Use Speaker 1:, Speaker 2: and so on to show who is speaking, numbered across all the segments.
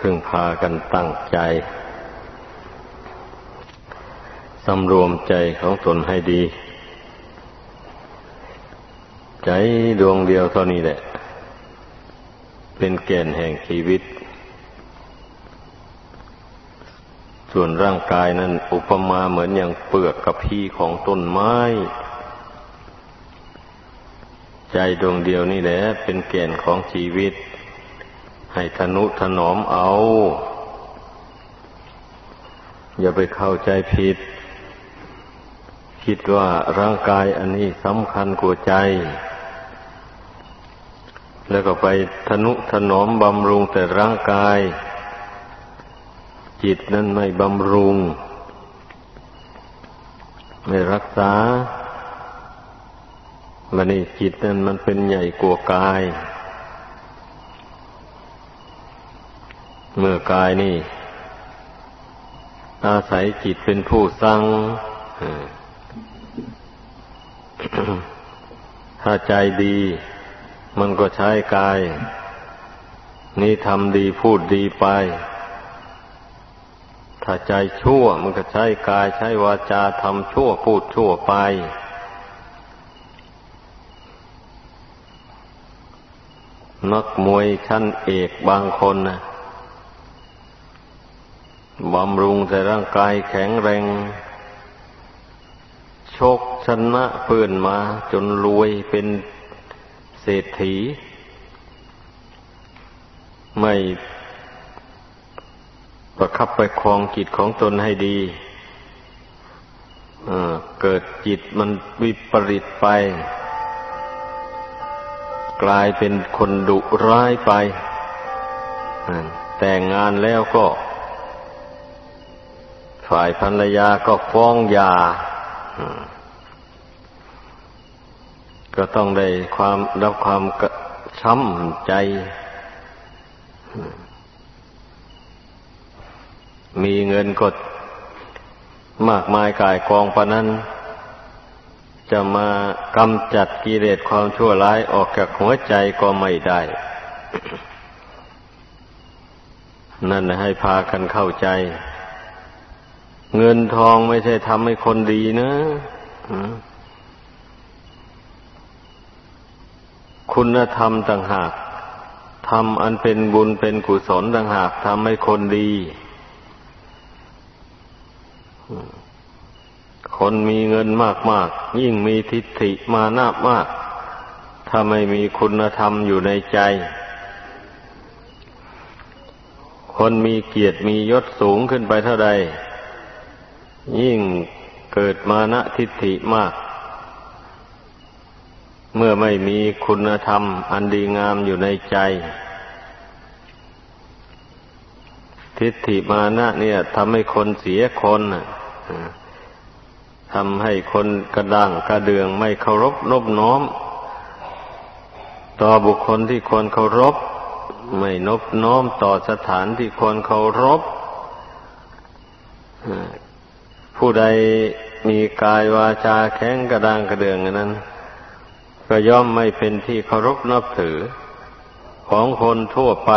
Speaker 1: พึ่งพากันตั้งใจสำรวมใจของตนให้ดี ใจดวงเดียวเท่านี้แหละ เป็นแก่นแห่งชีวิต ส่วนร่างกายนั้นอุปมาเหมือนอย่างเปลือกกับพีของต้นไม้ ใจดวงเดียวนี่แหละ เป็นแก่นของชีวิต ให้ทนุถนอมเอา อย่าไปเข้าใจผิด คิดว่าร่างกายอันนี้สำคัญกว่าใจ แล้วก็ไปทนุถนอมบำรุงแต่ร่างกาย จิตนั้นไม่บำรุง ไม่รักษามันนี่จิตนั้นมันเป็นใหญ่กว่ากาย เมื่อกายนี่ อาศัยจิตเป็นผู้สั่งถ้าใจดี มันก็ใช้กาย นี่ทำดีพูดดีไป ถ้าใจชั่วมันก็ใช้กาย ใช้วาจาทำชั่วพูดชั่วไป นักมวยชั้นเอกบางคนนะ บำรุงแต่ร่างกายแข็งแรงโชคชนะเพื่อนมาจนรวยเป็นเศรษฐี ไม่ประคับไปครองจิตของตนให้ดีเกิดจิตมันวิปริตไป กลายเป็นคนดุร้ายไป แต่งงานแล้วก็ ฝ่ายภรรยาก็ฟ้องยาก็ต้องได้ความรับความช้ำใจ มีเงินกดมากมายกายกองปะนั้น จะมากำจัดกิเลสความชั่วร้ายออกจากหัวใจก็ไม่ได้ นั่นให้พากันเข้าใจ เงินทองไม่ใช่ทำให้คนดีนะคุณธรรมต่างหากทำอันเป็นบุญเป็นกุศลต่างหากทำให้คนดี คนมีเงินมากๆยิ่งมีทิฏฐิมานาบมาก ถ้าไม่มีคุณธรรมอยู่ในใจ คนมีเกียรติมียศสูงขึ้นไปเท่าใด ยิ่งเกิดมานะทิฏฐิมาก เมื่อไม่มีคุณธรรม อันดีงามอยู่ในใจ ทิฏฐิมานะเนี่ยทำให้คนเสียคนทำให้คนกระด้างกระเดืองไม่เคารพนบน้อม ต่อบุคคลที่ควรเคารพ ไม่นบน้อมต่อสถานที่ควรเคารพ ผู้ใดมีกายวาจาแข็งกระด้างกระเดืองนั้น ก็ย่อมไม่เป็นที่เคารพนับถือของคนทั่วไป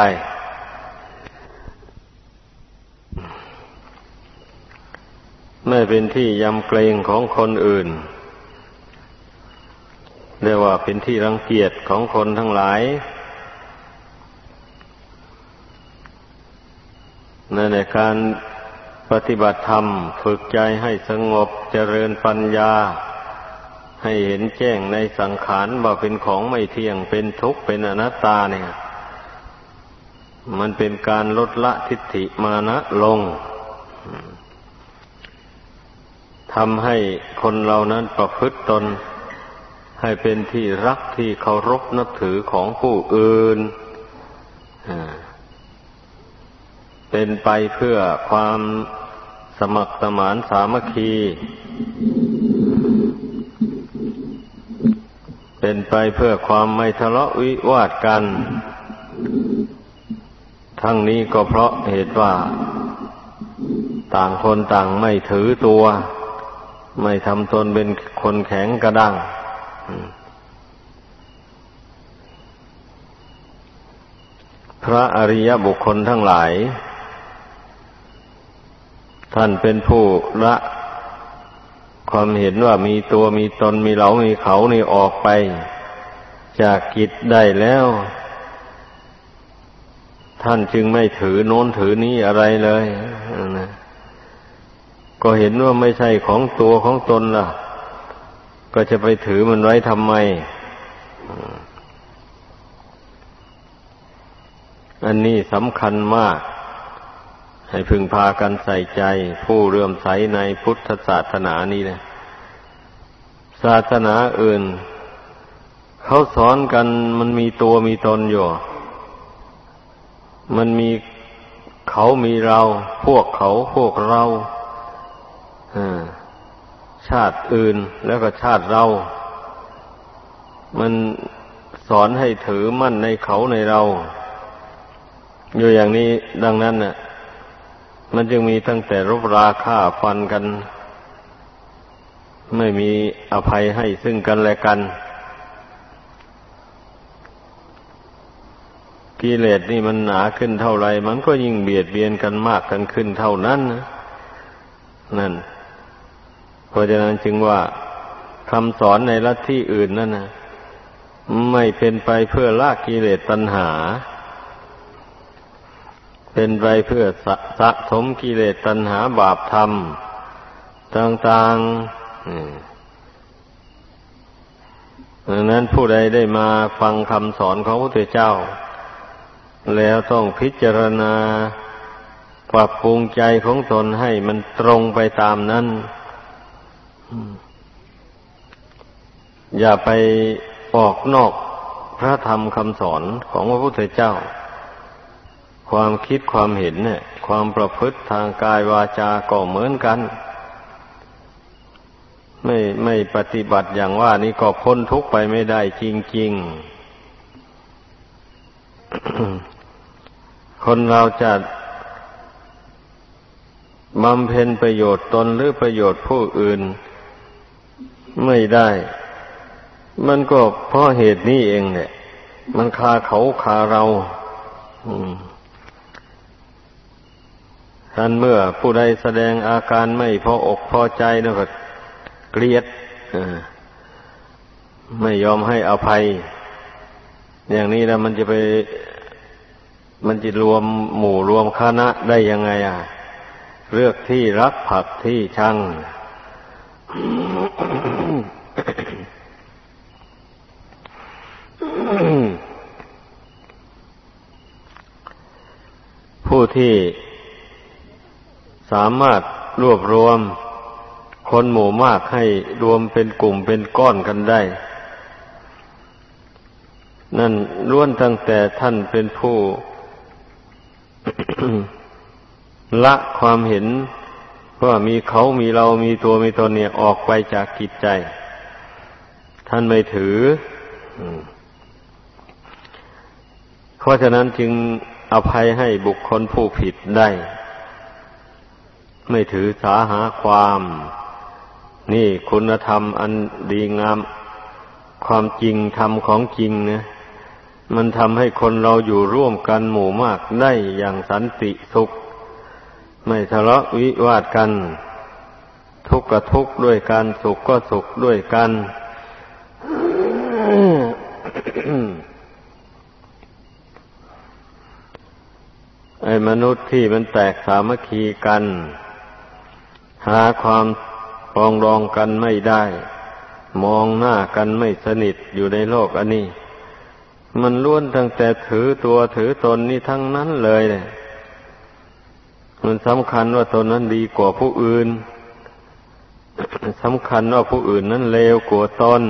Speaker 1: ไม่เป็นที่ยำเกรงของคนอื่นเรียกว่าเป็นที่รังเกียจของคนทั้งหลายในการ ปฏิบัติธรรมฝึกใจให้สงบเจริญปัญญา ให้เห็นแจ้งในสังขารว่าเป็นของไม่เที่ยงเป็นทุกข์เป็นอนัตตาเนี่ย มันเป็นการลดละทิฏฐิมานะลงทำให้คนเรานั้นประพฤติตน ให้เป็นที่รักที่เคารพนับถือของผู้อื่นเป็นไปเพื่อความ สมัครสมานสามัคคี เป็นไปเพื่อความไม่ทะเลาะวิวาทกัน ทั้งนี้ก็เพราะเหตุว่า ต่างคนต่างไม่ถือตัว ไม่ทำตนเป็นคนแข็งกระด้างพระอริยบุคคลทั้งหลาย ท่านเป็นผู้ละ ความเห็นว่ามีตัวมีตนมีเรา มีเขานี่ออกไป จากกิจได้แล้ว ท่านจึงไม่ถือโน้นถือนี้อะไรเลยนะก็เห็นว่าไม่ใช่ของตัวของตนล่ะ ก็จะไปถือมันไว้ทำไม อันนี้สำคัญมาก ให้พึงพากันใส่ใจ ผู้เรื่มใสในพุทธศาสนานี้นะศาสนาอื่น เขาสอนกันมันมีตัวมีตนอยู่ มันมีเขามีเรา พวกเขาพวกเราชาติอื่นแล้วก็ชาติเรา มันสอนให้ถือมั่นในเขาในเรา อยู่อย่างนี้ดังนั้นน่ะ มันจึงมีตั้งแต่รบราฆ่าฟันกัน ไม่มีอภัยให้ซึ่งกันและกัน กิเลสนี่มันหนาขึ้นเท่าไรมันก็ยิ่งเบียดเบียนกันมากกันขึ้นเท่านั้นนั่น เพราะฉะนั้นจึงว่าคำสอนในลัทธิอื่นนั่นนะไม่เป็นไปเพื่อละกิเลสตัณหา เป็นไปเพื่อสะสะสมกิเลสตัณหาบาปธรรม ต่างๆดังนั้นผู้ใดได้มาฟังคำสอนของพระพุทธเจ้า แล้วต้องพิจารณาปรับปรุงใจของตนให้มันตรงไปตามนั้น อย่าไปออกนอกพระธรรมคำสอนของพระพุทธเจ้า ความคิดความเห็นเนี่ย ความประพฤติทางกายวาจาก็เหมือนกัน ไม่ไม่ปฏิบัติอย่างว่านี้ก็พ้นทุกไปไม่ได้จริงๆ คนเราจะบำเพ็ญประโยชน์ตนหรือประโยชน์ผู้อื่น ไม่ได้ มันก็เพราะเหตุนี้เองเนี่ย มันคาเขาคาเรา ท่านเมื่อผู้ใดแสดงอาการไม่พออกพอใจนะก็เกลียดไม่ยอมให้อภัย อย่างนี้แล้วมันจะไปมันจะรวมหมู่รวมคณะได้ยังไงอะ เลือกที่รักผักที่ชัง ผู้ที่ สามารถรวบรวมคนหมู่มากให้รวมเป็นกลุ่มเป็นก้อนกันได้ นั่นล้วนตั้งแต่ท่านเป็นผู้ ละความเห็นว่ามีเขามีเรามีตัวมีตนเนี่ยออกไปจากกิจใจ ท่านไม่ถือเพราะฉะนั้นจึงอภัยให้บุคคลผู้ผิดได้ ไม่ถือสาหาความ นี่คุณธรรมอันดีงาม ความจริงธรรมของจริงเนี่ยมันทำให้คนเราอยู่ร่วมกันหมู่มากได้อย่างสันติสุข ไม่ทะเลาะวิวาทกัน ทุกข์ก็ทุกข์ด้วยกันสุขก็สุขด้วยกันไอ้มนุษย์ที่มันแตกสามัคคีกัน หาความปองรองกันไม่ได้ มองหน้ากันไม่สนิทอยู่ในโลกอันนี้ มันล้วนตั้งแต่ถือตัวถือตนนี่ทั้งนั้นเลยเลยมันสำคัญว่าตนนั้นดีกว่าผู้อื่นสำคัญว่าผู้อื่นนั้นเลวกว่าตน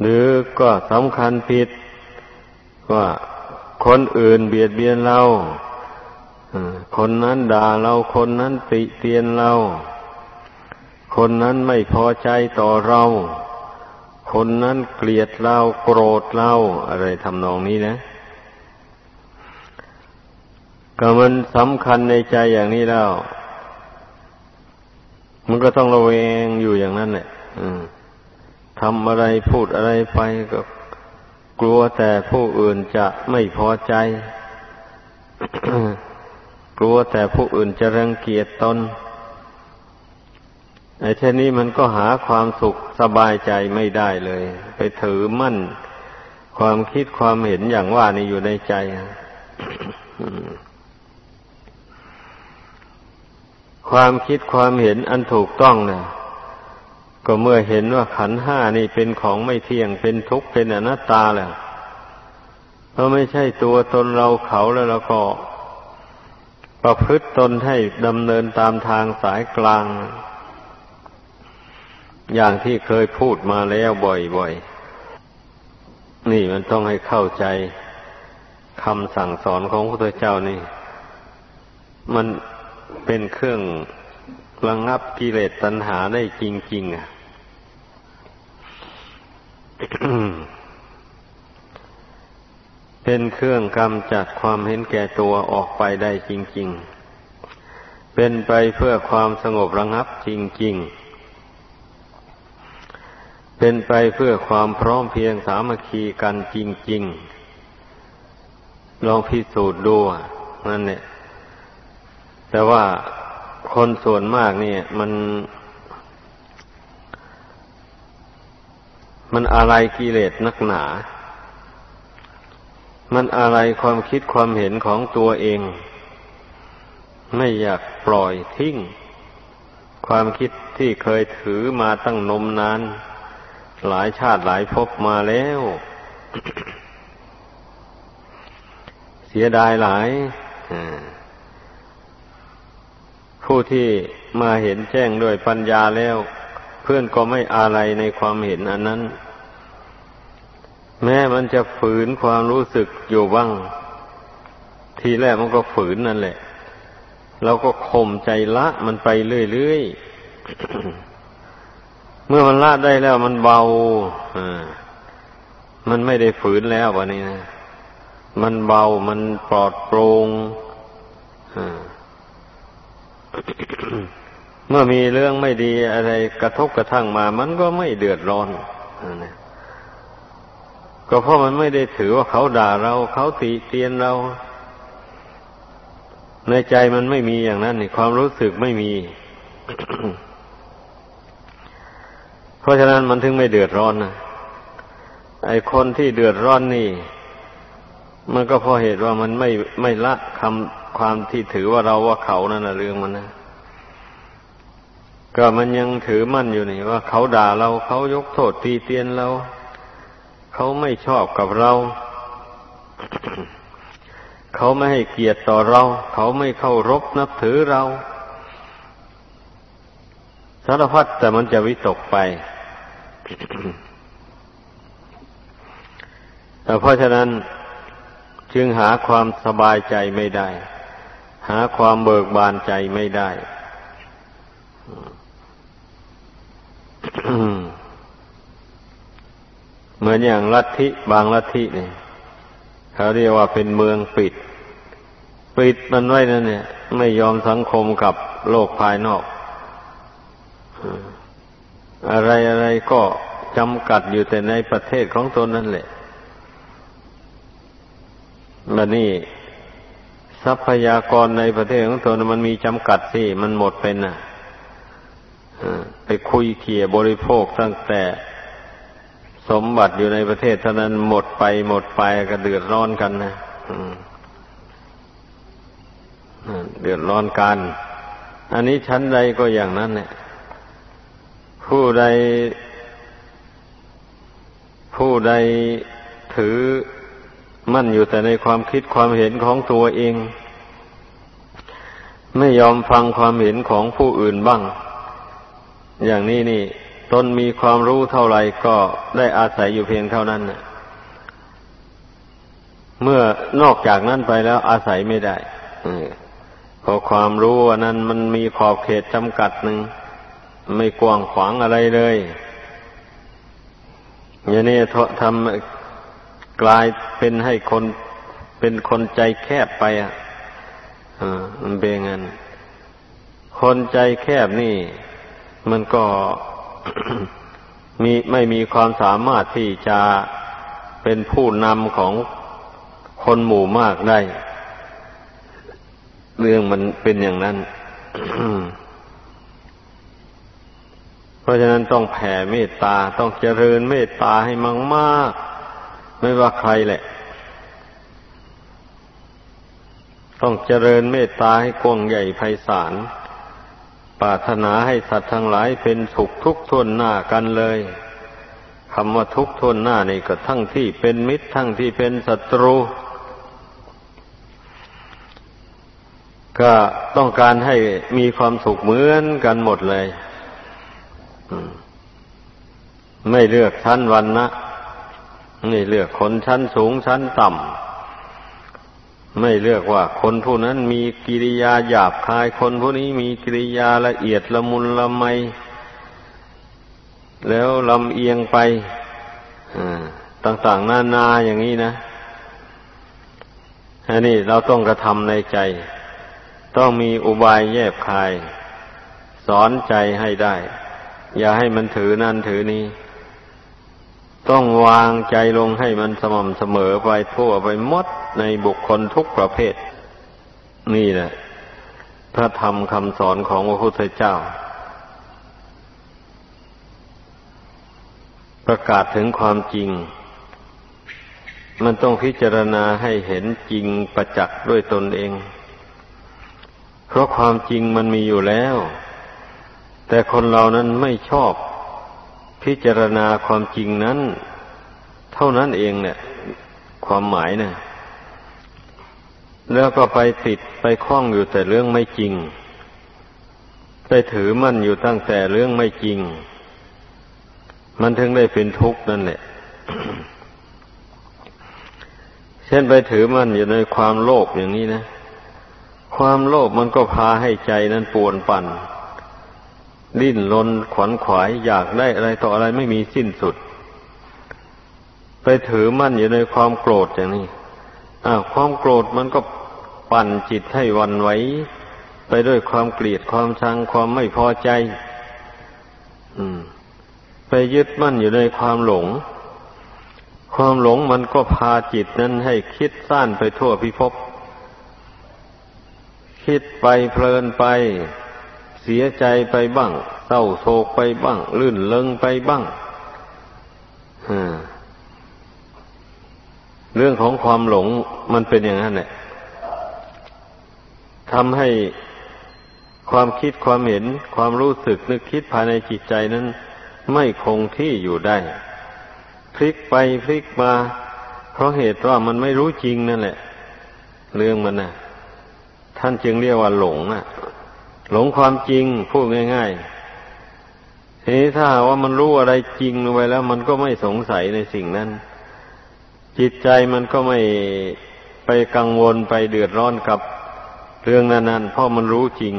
Speaker 1: หรือก็สำคัญผิดว่าคนอื่นเบียดเบียนเรา คนนั้นด่าเราคนนั้นติเตียนเรา คนนั้นไม่พอใจต่อเรา คนนั้นเกลียดเราโกรธเราอะไรทำนองนี้นะก็มันสำคัญในใจอย่างนี้แล้ว มันก็ต้องระแวงอยู่อย่างนั้นแหละทำอะไรพูดอะไรไปก็กลัวแต่ผู้อื่นจะไม่พอใจ ลัวแต่ผู้อื่นจะรังเกียจตนไอ้เช่นนี้มันก็หาความสุขสบายใจไม่ได้เลย ไปถือมั่น ความคิดความเห็นอย่างว่านี่อยู่ในใจความคิดความเห็นอันถูกต้องเนะ่ยก็เมื่อเห็นว่าขันห้านี่เป็นของไม่เที่ยงเป็นทุกข์เป็นอนัตตาแหล้วเพราะไม่ใช่ตัวตนเราเขาแล้วเราก็ ประพฤติตนให้ดำเนินตามทางสายกลาง อย่างที่เคยพูดมาแล้วบ่อยๆ นี่มันต้องให้เข้าใจคำสั่งสอนของพระพุทธเจ้านี่ มันเป็นเครื่องระงงับกิเลสตัณหาได้จริงๆอะ เป็นเครื่องกำจัดความเห็นแก่ตัวออกไปได้จริง ๆ เป็นไปเพื่อความสงบระงับจริง ๆ เป็นไปเพื่อความพร้อมเพียงสามัคคีกันจริง ๆ ลองพิสูจน์ดูนั่นเนี่ยแต่ว่าคนส่วนมากเนี่ย มัน มันอะไรกิเลสนักหนา มันอะไรความคิดความเห็นของตัวเอง ไม่อยากปล่อยทิ้ง ความคิดที่เคยถือมาตั้งนมนาน หลายชาติหลายภพมาแล้ว เสียดายหลายผู้ที่มาเห็นแจ้งด้วยปัญญาแล้ว เพื่อนก็ไม่อะไรในความเห็นอันนั้น แม้มันจะฝืนความรู้สึกอยู่บ้าง ทีแรกมันก็ฝืนนั่นแหละเราก็ข่มใจละมันไปเรื่อยๆ เมื่อมันละได้แล้วมันเบาอ่ามันไม่ได้ฝืนแล้ววันนี้นะ มันเบา มันปลอดโปร่งอ่าเมื่อมีเรื่องไม่ดีอะไรกระทบกระทั่งมา มันก็ไม่เดือดร้อนนะ ก็เพราะมันไม่ได้ถือว่าเขาด่าเรา เขาตีเตียนเรา ในใจมันไม่มีอย่างนั้นนี่ความรู้สึกไม่มี เพราะฉะนั้นมันถึงไม่เดือดร้อนนะไอคนที่เดือดร้อนนี่ มันก็เพราะเหตุว่ามันไม่ไม่ละคำความที่ถือว่าเราว่าเขานั่นนะเรื่องมันนะก็มันยังถือมั่นอยู่นี่ว่าเขาด่าเราเขายกโทษตีเตียนเรา เขาไม่ชอบกับเรา เขาไม่ให้เกียรติต่อเรา เขาไม่เคารพนับถือเราสารพัดแต่มันจะวิตกไปเพราะฉะนั้นจึงหาความสบายใจไม่ได้ หาความเบิกบานใจไม่ได้ เหมือนอย่างลัทธิบางลัทธิเนี่ยเขาเรียกว่าเป็นเมืองปิด ปิดมันไว้นั่นเนี่ย ไม่ยอมสังคมกับโลกภายนอกอะไรอะไรก็จำกัดอยู่แต่ในประเทศของตนนั่นแหละบันนี้ทรัพยากรในประเทศของตนมันมีจำกัดสิมันหมดเป็นน่ะไปคุยเขี่ยบริโภคตั้งแต่ สมบัติอยู่ในประเทศเท่านั้นหมดไปหมดไปก็เดือดร้อนกันนะเดือดร้อนกัน อันนี้ชั้นใดก็อย่างนั้นเนี่ยผู้ใด ผู้ใดถือมั่นอยู่แต่ในความคิดความเห็นของตัวเอง ไม่ยอมฟังความเห็นของผู้อื่นบ้าง อย่างนี้นี่ ตนมีความรู้เท่าไหร่ก็ได้อาศัยอยู่เพียงเท่านั้นเมื่อนอกจากนั้นไปแล้วอาศัยไม่ได้เพราะความรู้นั้นมันมีขอบเขตจำกัดหนึ่งไม่กว้างขวางอะไรเลยอย่างนี้ทำกลายเป็นให้คนเป็นคนใจแคบไปอะมันเป็นงั้นคนใจแคบนี่ มันก็ มีไม่มีความสามารถที่จะเป็นผู้นำของคนหมู่มากได้ เรื่องมันเป็นอย่างนั้น เพราะฉะนั้นต้องแผ่เมตตาต้องเจริญเมตตาให้มากมากไม่ว่าใครแหละ ต้องเจริญเมตตาให้กว้างใหญ่ไพศาล ปรารถนาให้สัตว์ทั้งหลายเป็นสุขทุกข์ทวนหน้ากันเลยคำว่าทุกข์ทวนหน้านี่ก็ทั้งที่เป็นมิตรทั้งที่เป็นศัตรู ก็ต้องการให้มีความสุขเหมือนกันหมดเลยไม่เลือกชั้นวันนะนี่เลือกคนชั้นสูงชั้นต่ำ ไม่เลือกว่าคนผู้นั้นมีกิริยาหยาบคาย คนผู้นี้มีกิริยาละเอียดละมุนละไม แล้วลำเอียงไปต่างๆนานาอย่างนี้นะอันนี้เราต้องกระทำในใจ ต้องมีอุบายแยบคาย สอนใจให้ได้ อย่าให้มันถือนั่นถือนี้ต้องวางใจลงให้มันสม่ำเสมอไปทั่วไปหมด ในบุคคลทุกประเภท นี่แหละ พระธรรมคำสอนของพระพุทธเจ้า ประกาศถึงความจริง มันต้องพิจารณาให้เห็นจริงประจักษ์ด้วยตนเอง เพราะความจริงมันมีอยู่แล้ว แต่คนเรานั้นไม่ชอบ พิจารณาความจริงนั้น เท่านั้นเองเนี่ยความหมายเนี่ย แล้วก็ไปติดไปคล้องอยู่แต่เรื่องไม่จริง ไปถือมั่นอยู่ตั้งแต่เรื่องไม่จริง มันถึงได้เป็นทุกข์นั่นแหละ เช่นไปถือมั่นอยู่ในความโลภอย่างนี้นะ ความโลภมันก็พาให้ใจนั้นปวนปั่น ดิ้นรนขวนขวายอยากได้อะไรต่ออะไรไม่มีสิ้นสุด ไปถือมั่นอยู่ในความโกรธอย่างนี้ ความโกรธมันก็ปั่นจิตให้วันไหวไปด้วยความเกลียดความชังความไม่พอใจ อืม ไปยึดมั่นอยู่ในความหลง ความหลงมันก็พาจิตนั้นให้คิดสั้นไปทั่วพิภพคิดไปเพลินไป เสียใจไปบ้างเศร้าโศกไปบ้าง ลื่นเลงไปบ้าง เรื่องของความหลงมันเป็นอย่างนั้นแหละทำให้ความคิดความเห็นความรู้สึกนึกคิดภายในจิตใจนั้น ไม่คงที่อยู่ได้ พลิกไปพลิกมา เพราะเหตุว่ามันไม่รู้จริงนั่นแหละ เรื่องมันนะ่ะ ท่านจึงเรียกว่าหลงอะ หลงความจริงพูดง่ายๆทีนี้ถ้าว่ามันรู้อะไรจริงไปแล้ว มันก็ไม่สงสัยในสิ่งนั้น จิตใจมันก็ไม่ไปกังวลไปเดือดร้อนกับเรื่องนั้นๆเพราะมันรู้จริง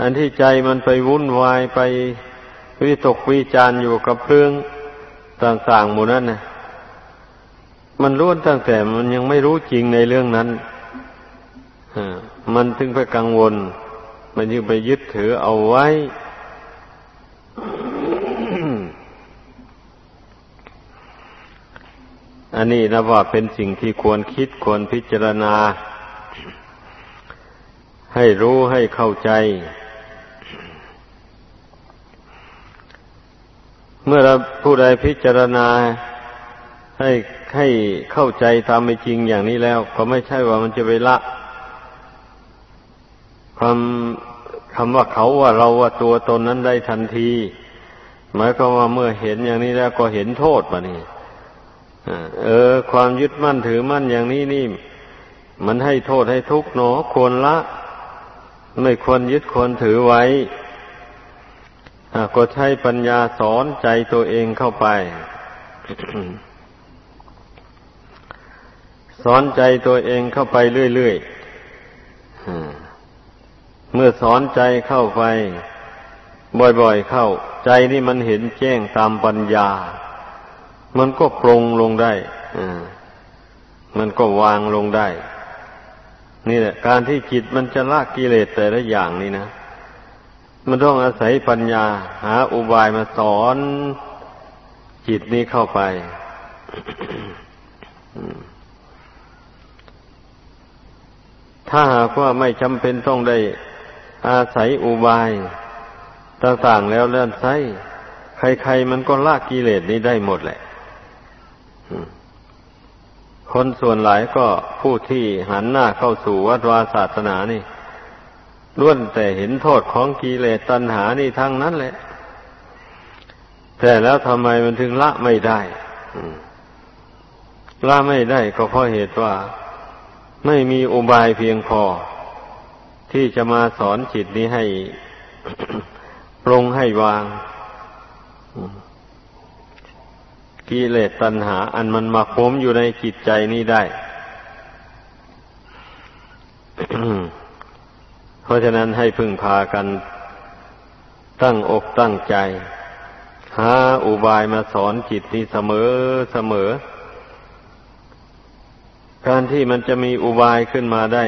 Speaker 1: อันที่ใจมันไปวุ่นวายไปวิตกวิจารอยู่กับเรื่องต่างๆหมู่นั้นนะมันรู้ตั้งแต่มันยังไม่รู้จริงในเรื่องนั้นมันถึงไปกังวล มันยึงไปยึดถือเอาไว้ อันนี้นะว่าเป็นสิ่งที่ควรคิดควรพิจารณา ให้รู้ให้เข้าใจ เมื่อเราผู้ใดพิจารณาให้ให้เข้าใจตามไม่จริงอย่างนี้แล้ว ก็ไม่ใช่ว่ามันจะไปละคำคำว่าเขาว่าเราว่าตัวตนนั้นได้ทันที หมายความว่าเมื่อเห็นอย่างนี้แล้วก็เห็นโทษปะนี่ เออ ความยึดมั่นถือมั่นอย่างนี้นี่ มันให้โทษให้ทุกข์หนอควรละ ไม่ควรยึดควรถือไว้ก็ใช้ปัญญาสอนใจตัวเองเข้าไป สอนใจตัวเองเข้าไปเรื่อยๆเมื่อสอนใจเข้าไป บ่อยๆเข้า ใจนี่มันเห็นแจ้งตามปัญญา มันก็ปรงลงได้มันก็วางลงได้ นี่แหละ การที่จิตมันจะละกิเลสแต่ละอย่างนี่นะ มันต้องอาศัยปัญญา หาอุบายมาสอนจิตนี้เข้าไปถ้าหากว่าไม่จำเป็นต้องได้อาศัยอุบายต่างๆแล้วเลื่อนไส้ใครๆมันก็ละกิเลสนี้ได้หมดแหละ คนส่วนหลายก็ผู้ที่หันหน้าเข้าสู่วัดวาศาสนานี่ล้วนแต่เห็นโทษของกิเลสตัณหานี่ทั้งนั้นแหละ แต่แล้วทำไมมันถึงละไม่ได้ละไม่ได้ก็เพราะเหตุว่า ไม่มีอุบายเพียงพอ ที่จะมาสอนจิตนี้ให้ปรงให้วาง กิเลสตัณหา อันมันมาคมอยู่ในจิตใจนี้ได้ เพราะฉะนั้นให้พึ่งพากันตั้งอกตั้งใจ หาอุบายมาสอนจิตนี้เสมอเสมอ การที่มันจะมีอุบายขึ้นมาได้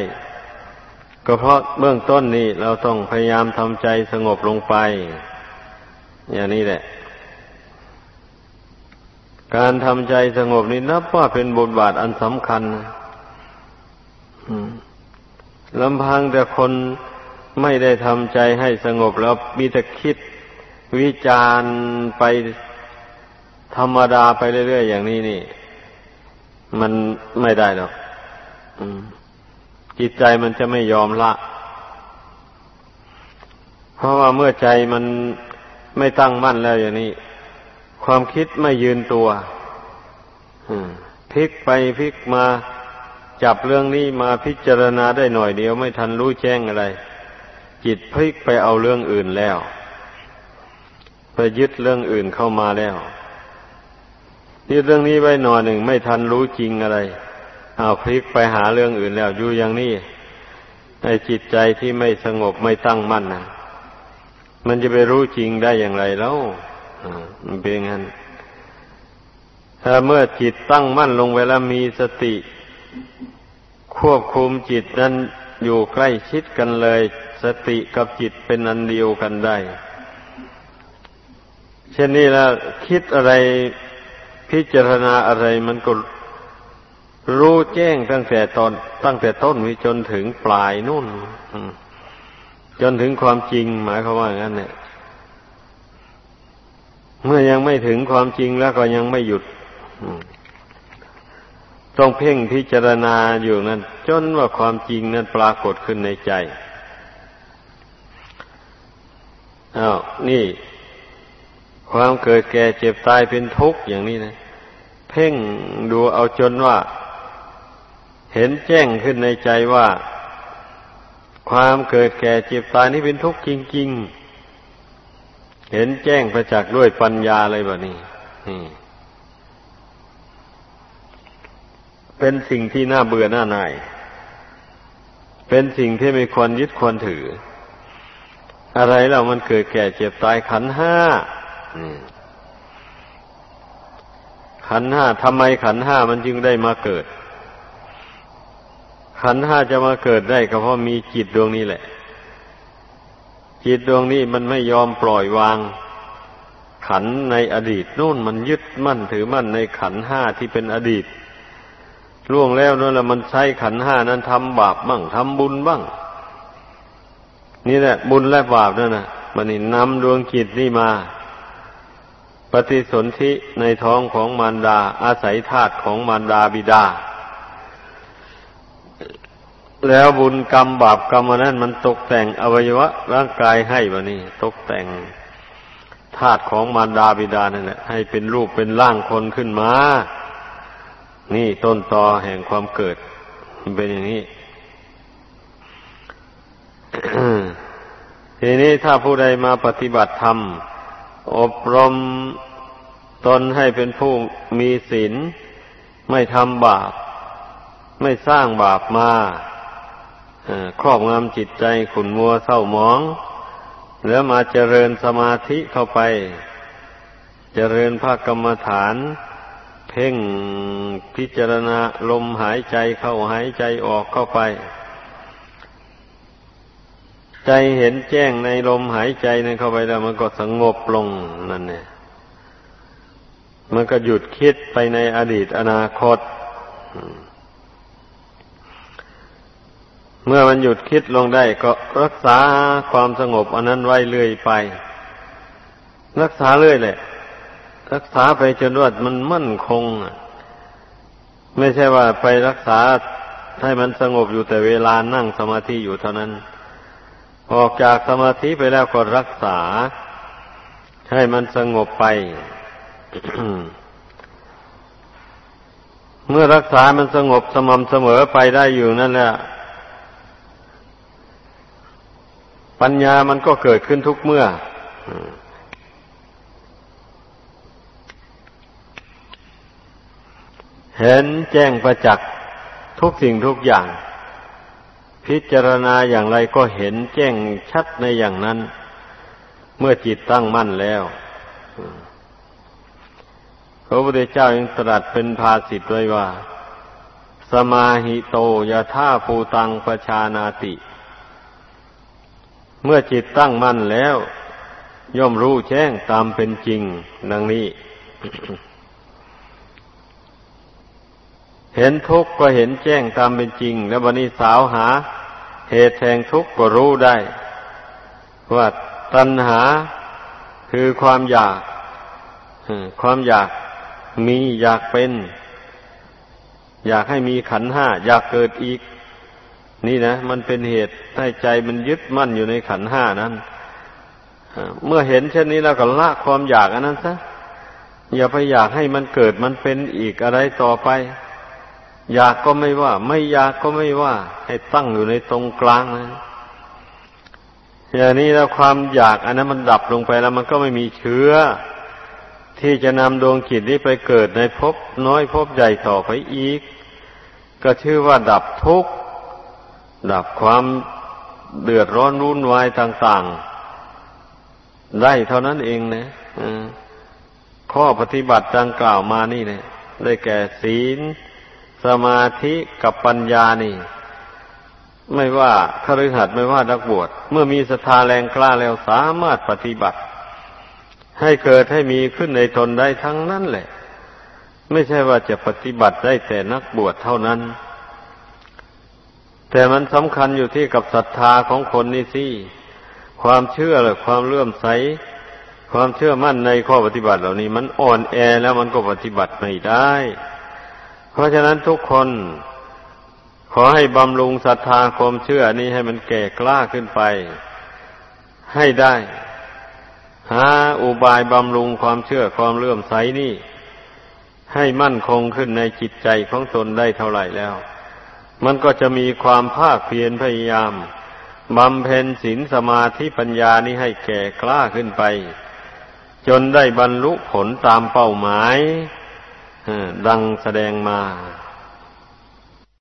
Speaker 1: ก็เพราะเบื้องต้นนี้เราต้องพยายามทำใจสงบลงไป อย่างนี้แหละ การทำใจสงบนี้นับว่าเป็นบทบาทอันสำคัญลำพังแต่คนไม่ได้ทำใจให้สงบแล้วมีแต่คิดวิจารไปธรรมดาไปเรื่อยๆอย่างนี้นี่ มันไม่ได้หรอกจิตใจมันจะไม่ยอมละ เพราะว่าเมื่อใจมันไม่ตั้งมั่นแล้วอย่างนี้ ความคิดไม่ยืนตัวพลิกไปพลิกมาจับเรื่องนี้มาพิจารณาได้หน่อยเดียวไม่ทันรู้แจ้งอะไร จิตพลิกไปเอาเรื่องอื่นแล้วไปยึดเรื่องอื่นเข้ามาแล้วยึดเรื่องนี้ไว้หน่อยหนึ่งไม่ทันรู้จริงอะไรเอาพลิกไปหาเรื่องอื่นแล้วอยู่อย่างนี้ในจิตใจที่ไม่สงบไม่ตั้งมั่นนะมันจะไปรู้จริงได้อย่างไรแล้ว มันเป็นงั้น ถ้าเมื่อจิตตั้งมั่นลงเวลามีสติ ควบคุมจิตนั้นอยู่ใกล้ชิดกันเลย สติกับจิตเป็นอันเดียวกันได้ เช่นนี้แล้วคิดอะไรพิจารณาอะไรมันก็รู้แจ้งตั้งแต่ตอนตั้งแต่ต้นวิจนถึงปลายนู่นจนถึงความจริงหมายความว่างั้นเนี่ย เมื่อยังไม่ถึงความจริงแล้วก็ยังไม่หยุดต้องเพ่งพิจารณาอยู่นั้น จนว่าความจริงนั้นปรากฏขึ้นในใจอ้าวนี่ ความเกิดแก่เจ็บตายเป็นทุกข์อย่างนี้นะ เพ่งดูเอาจนว่า เห็นแจ้งขึ้นในใจว่า ความเกิดแก่เจ็บตายนี่เป็นทุกข์จริง ๆ เห็นแจ้งประจักษ์ด้วยปัญญาเลยแบบนี้เป็นสิ่งที่น่าเบื่อหน้าหน่าย เป็นสิ่งที่ไม่ควรยึดควรถือ อะไรแล้วมันเกิดแก่เจ็บตายขันห้าขันห้าทำไมขันห้ามันจึงได้มาเกิด ขันห้าจะมาเกิดได้ก็เพราะมีจิตดวงนี้แหละ จิตดวงนี้มันไม่ยอมปล่อยวาง ขันในอดีตนู่นมันยึดมั่นถือมั่นในขันห้าที่เป็นอดีตล่วงแล้วนั่นแหละมันใช้ขันห้านั้นทำบาปบ้างทำบุญบ้าง นี่แหละ บุญและบาปนั่นนะมันนี่นำดวงจิตนี่มา ปฏิสนธิในท้องของมารดาอาศัยธาตุของมารดาบิดา แล้วบุญกรรมบาปกรรมนั้นมันตกแต่งอวัยวะ ร่างกายให้บะนี่ตกแต่งธาตุของมารดาบิดานั่นแหละให้เป็นรูปเป็นร่างคนขึ้นมา นี่ต้นตอแห่งความเกิด มันเป็นอย่างนี้ทีนี้ถ้าผู้ใดมาปฏิบัติธรรม อบรมตนให้เป็นผู้มีศีลไม่ทำบาป ไม่สร้างบาปมา ครอบงำจิตใจขุนมัวเศร้าหมอง แล้วมาเจริญสมาธิเข้าไป เจริญภาคกรรมฐาน เพ่งพิจารณาลมหายใจเข้าหายใจออกเข้าไป ใจเห็นแจ้งในลมหายใจนั้นเข้าไปแล้วมันก็สงบลงนั่นเนี่ยมันก็หยุดคิดไปในอดีตอนาคต เมื่อมันหยุดคิดลงได้ก็รักษาความสงบอันนั้นไว้เรื่อยไป รักษาเรื่อยแหละรักษาไปจนว่ามันมั่นคงไม่ใช่ว่าไปรักษาให้มันสงบอยู่แต่เวลานั่งสมาธิอยู่เท่านั้น ออกจากสมาธิไปแล้วก็รักษา ให้มันสงบไป เมื่อรักษามันสงบสม่ำเสมอไปได้อยู่นั่นแหละ ปัญญามันก็เกิดขึ้นทุกเมื่อเห็นแจ้งประจักษ์ทุกสิ่งทุกอย่าง พิจารณาอย่างไรก็เห็นแจ้งชัดในอย่างนั้น เมื่อจิตตั้งมั่นแล้วพระพุทธเจ้ายังตรัสเป็นภาสิตไว้ว่า สมาหิโตยะท่าภูตังประชานาติ เมื่อจิตตั้งมั่นแล้ว ย่อมรู้แจ้งตามเป็นจริง ดังนี้ เห็นทุกข์ก็เห็นแจ้งตามเป็นจริง แล้ววันนี้สาวหา เหตุแห่งทุกข์ก็รู้ได้ ว่าตัณหาคือความอยากความอยากมีอยากเป็น อยากให้มีขันห้า อยากเกิดอีก นี่นะมันเป็นเหตุให้ใจมันยึดมั่นอยู่ในขันห้านั้นเมื่อเห็นเช่นนี้แล้วก็ละความอยากอันนั้นซะอย่าไปอยากให้มันเกิดมันเป็นอีกอะไรต่อไป อยากก็ไม่ว่า ไม่อยากก็ไม่ว่า ให้ตั้งอยู่ในตรงกลางนะอย่างนี้แล้วความอยากอันนั้นมันดับลงไปแล้วมันก็ไม่มีเชื้อ ที่จะนำดวงจิตนี้ไปเกิดในภพน้อยภพใหญ่ต่อไปอีก ก็ชื่อว่าดับทุกข์ ดับความเดือดร้อนรุ่นวายต่างๆ ได้เท่านั้นเองนะข้อปฏิบัติดังกล่าวมานี่เนี่ยได้แก่ศีล สมาธิกับปัญญานี่ ไม่ว่าคฤหัสถ์ไม่ว่านักบวชเมื่อมีศรัทธาแรงกล้าแล้วสามารถปฏิบัติ ให้เกิดให้มีขึ้นในตนได้ทั้งนั้นแหละ ไม่ใช่ว่าจะปฏิบัติได้แต่นักบวชเท่านั้น แต่มันสำคัญอยู่ที่กับศรัทธาของคนนี่สิความเชื่อหรือความเลื่อมใส ความเชื่อมั่นในข้อปฏิบัติเหล่านี้ มันอ่อนแอแล้วมันก็ปฏิบัติไม่ได้ เพราะฉะนั้นทุกคนขอให้บำรุงศรัทธาความเชื่อนี้ให้มันแก่กล้าขึ้นไป ให้ได้หาอุบายบำรุงความเชื่อความเลื่อมใสนี่ ให้มั่นคงขึ้นในจิตใจของตนได้เท่าไหร่แล้ว มันก็จะมีความภาคเพียรพยายามบำเพ็ญศีลสมาธิปัญญานี้ให้แก่กล้าขึ้นไป จนได้บรรลุผลตามเป้าหมายดังแสดงมา